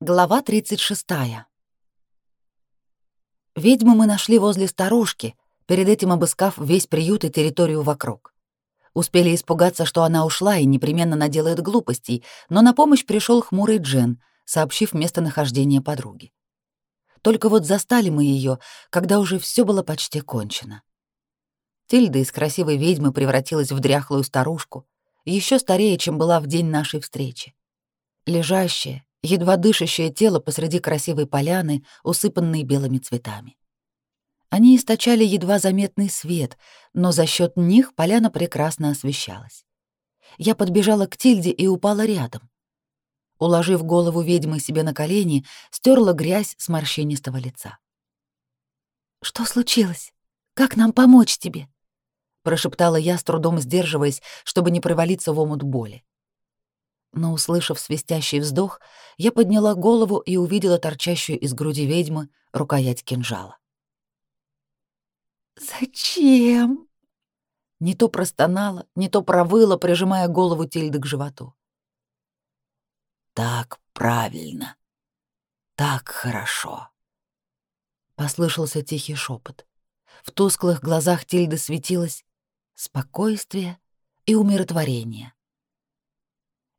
Глава 36. Ведьму мы нашли возле старушки, перед этим обыскав весь приют и территорию вокруг. Успели испугаться, что она ушла и непременно наделает глупостей, но на помощь пришел хмурый Джен, сообщив местонахождение подруги. Только вот застали мы ее, когда уже все было почти кончено. Тильда из красивой ведьмы превратилась в дряхлую старушку, еще старее, чем была в день нашей встречи. Лежащая, едва дышащее тело посреди красивой поляны, усыпанной белыми цветами. Они источали едва заметный свет, но за счет них поляна прекрасно освещалась. Я подбежала к Тильде и упала рядом. Уложив голову ведьмы себе на колени, стерла грязь с морщинистого лица. «Что случилось? Как нам помочь тебе?» прошептала я, с трудом сдерживаясь, чтобы не провалиться в омут боли но, услышав свистящий вздох, я подняла голову и увидела торчащую из груди ведьмы рукоять кинжала. «Зачем?» Не то простонала, не то провыла, прижимая голову Тильды к животу. «Так правильно. Так хорошо», — послышался тихий шепот. В тусклых глазах Тильды светилось спокойствие и умиротворение.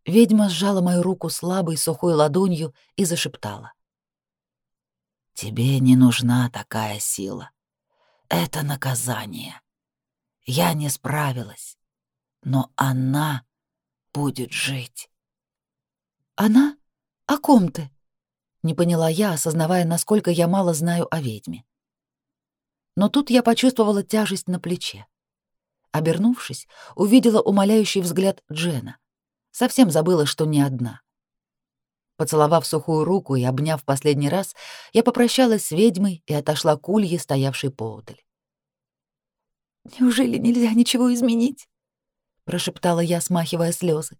Ведьма сжала мою руку слабой сухой ладонью и зашептала. «Тебе не нужна такая сила. Это наказание. Я не справилась, но она будет жить». «Она? О ком ты?» — не поняла я, осознавая, насколько я мало знаю о ведьме. Но тут я почувствовала тяжесть на плече. Обернувшись, увидела умоляющий взгляд Джена — Совсем забыла, что не одна. Поцеловав сухую руку и обняв последний раз, я попрощалась с ведьмой и отошла к улье, стоявшей поодаль. «Неужели нельзя ничего изменить?» — прошептала я, смахивая слезы.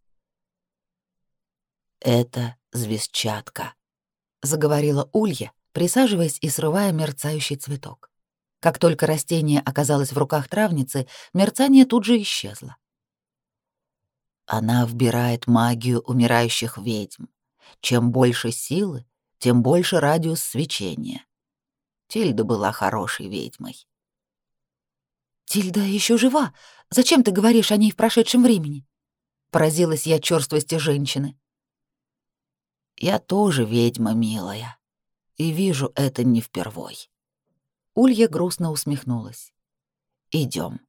«Это звездчатка», — заговорила Улья, присаживаясь и срывая мерцающий цветок. Как только растение оказалось в руках травницы, мерцание тут же исчезло. Она вбирает магию умирающих ведьм. Чем больше силы, тем больше радиус свечения. Тильда была хорошей ведьмой. «Тильда еще жива? Зачем ты говоришь о ней в прошедшем времени?» Поразилась я черствости женщины. «Я тоже ведьма, милая, и вижу это не впервой». Улья грустно усмехнулась. Идем,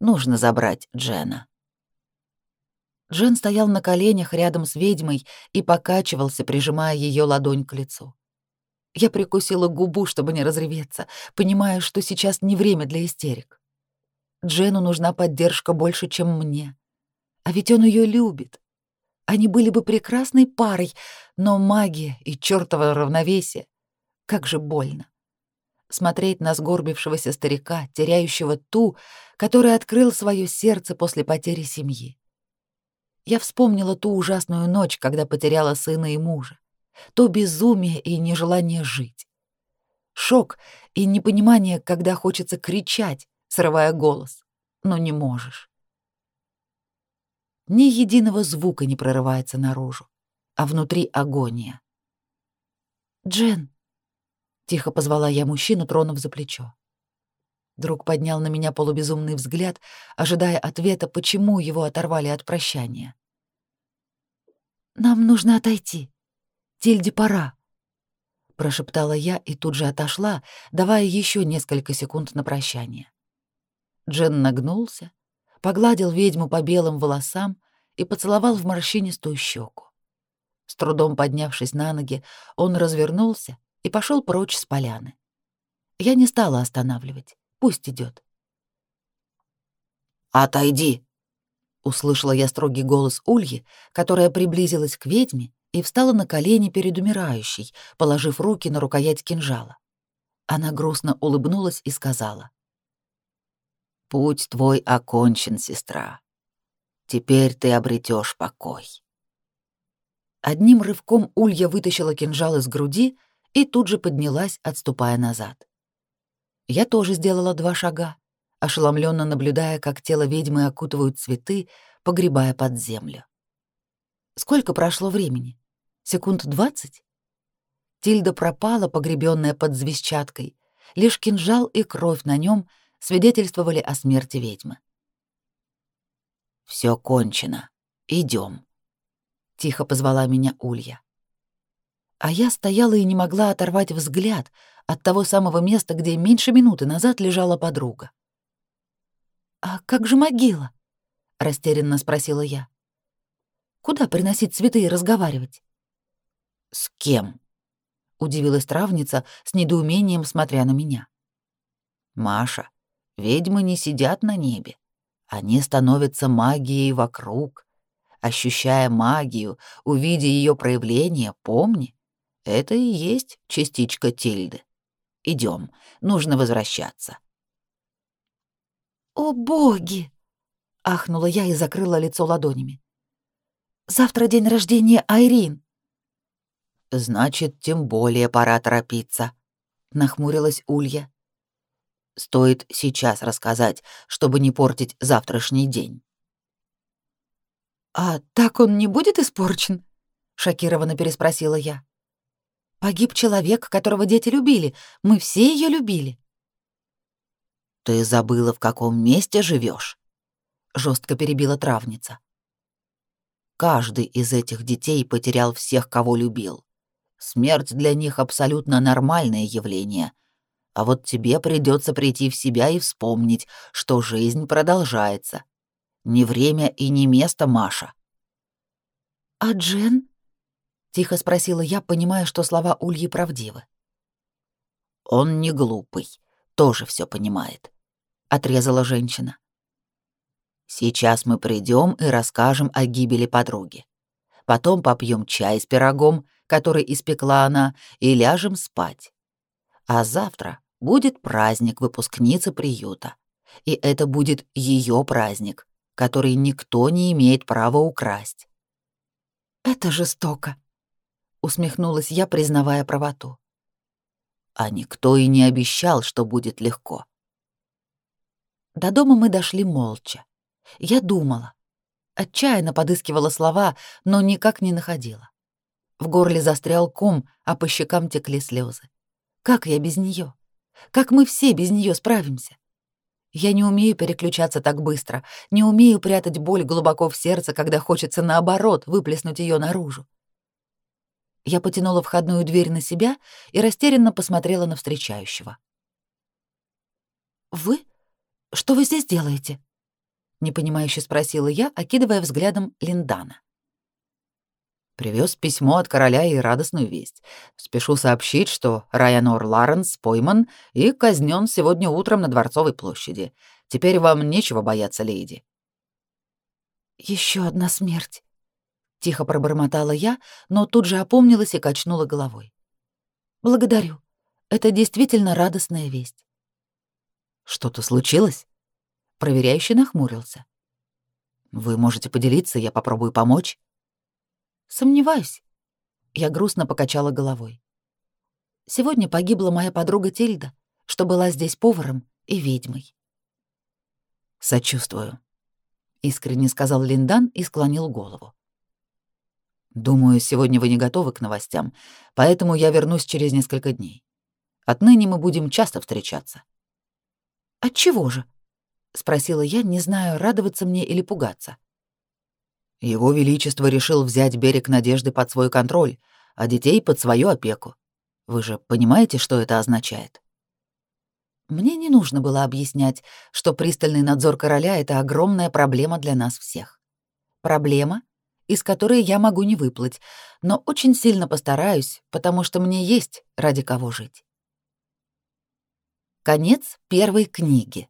нужно забрать Джена». Джен стоял на коленях рядом с ведьмой и покачивался, прижимая ее ладонь к лицу. Я прикусила губу, чтобы не разреветься, понимая, что сейчас не время для истерик. Джену нужна поддержка больше, чем мне. А ведь он ее любит. Они были бы прекрасной парой, но магия и чёртово равновесие. Как же больно. Смотреть на сгорбившегося старика, теряющего ту, который открыл свое сердце после потери семьи. Я вспомнила ту ужасную ночь, когда потеряла сына и мужа, то безумие и нежелание жить. Шок и непонимание, когда хочется кричать, срывая голос, но не можешь. Ни единого звука не прорывается наружу, а внутри агония. «Джен!» — тихо позвала я мужчину, тронув за плечо. Друг поднял на меня полубезумный взгляд, ожидая ответа, почему его оторвали от прощания. «Нам нужно отойти. Тильде пора», — прошептала я и тут же отошла, давая еще несколько секунд на прощание. Джен нагнулся, погладил ведьму по белым волосам и поцеловал в морщинистую щеку. С трудом поднявшись на ноги, он развернулся и пошел прочь с поляны. Я не стала останавливать. Пусть идет. «Отойди!» — услышала я строгий голос Ульи, которая приблизилась к ведьме и встала на колени перед умирающей, положив руки на рукоять кинжала. Она грустно улыбнулась и сказала. «Путь твой окончен, сестра. Теперь ты обретешь покой». Одним рывком Улья вытащила кинжал из груди и тут же поднялась, отступая назад. Я тоже сделала два шага, ошеломленно наблюдая, как тело ведьмы окутывают цветы, погребая под землю. Сколько прошло времени? Секунд двадцать? Тильда пропала, погребенная под звездчаткой. Лишь кинжал и кровь на нем свидетельствовали о смерти ведьмы. Все кончено. Идем, тихо позвала меня Улья. А я стояла и не могла оторвать взгляд от того самого места, где меньше минуты назад лежала подруга. «А как же могила?» — растерянно спросила я. «Куда приносить цветы и разговаривать?» «С кем?» — удивилась травница с недоумением, смотря на меня. «Маша, ведьмы не сидят на небе. Они становятся магией вокруг. Ощущая магию, увидя ее проявление, помни, это и есть частичка Тильды. Идем, нужно возвращаться. «О, боги!» — ахнула я и закрыла лицо ладонями. «Завтра день рождения Айрин». «Значит, тем более пора торопиться», — нахмурилась Улья. «Стоит сейчас рассказать, чтобы не портить завтрашний день». «А так он не будет испорчен?» — шокированно переспросила я. «Погиб человек, которого дети любили. Мы все ее любили». «Ты забыла, в каком месте живешь? жестко перебила травница. «Каждый из этих детей потерял всех, кого любил. Смерть для них абсолютно нормальное явление. А вот тебе придется прийти в себя и вспомнить, что жизнь продолжается. Не время и не место, Маша». «А Джен?» — тихо спросила я, понимая, что слова Ульи правдивы. «Он не глупый, тоже все понимает отрезала женщина. Сейчас мы придем и расскажем о гибели подруги. Потом попьем чай с пирогом, который испекла она, и ляжем спать. А завтра будет праздник выпускницы приюта. И это будет ее праздник, который никто не имеет права украсть. Это жестоко, усмехнулась я, признавая правоту. А никто и не обещал, что будет легко. До дома мы дошли молча. Я думала. Отчаянно подыскивала слова, но никак не находила. В горле застрял ком, а по щекам текли слезы. Как я без нее? Как мы все без нее справимся? Я не умею переключаться так быстро, не умею прятать боль глубоко в сердце, когда хочется наоборот выплеснуть ее наружу. Я потянула входную дверь на себя и растерянно посмотрела на встречающего. «Вы?» Что вы здесь делаете?» — непонимающе спросила я, окидывая взглядом Линдана. Привез письмо от короля и радостную весть. Спешу сообщить, что Райанор Ларенс пойман и казнен сегодня утром на Дворцовой площади. Теперь вам нечего бояться, леди. Еще одна смерть. Тихо пробормотала я, но тут же опомнилась и качнула головой. Благодарю. Это действительно радостная весть. Что-то случилось? Проверяющий нахмурился. Вы можете поделиться, я попробую помочь. Сомневаюсь. Я грустно покачала головой. Сегодня погибла моя подруга Тильда, что была здесь поваром и ведьмой. Сочувствую, искренне сказал Линдан и склонил голову. Думаю, сегодня вы не готовы к новостям, поэтому я вернусь через несколько дней. Отныне мы будем часто встречаться. От чего же? спросила я, не знаю, радоваться мне или пугаться. Его величество решил взять берег Надежды под свой контроль, а детей под свою опеку. Вы же понимаете, что это означает? Мне не нужно было объяснять, что пристальный надзор короля — это огромная проблема для нас всех. Проблема, из которой я могу не выплыть, но очень сильно постараюсь, потому что мне есть ради кого жить. Конец первой книги.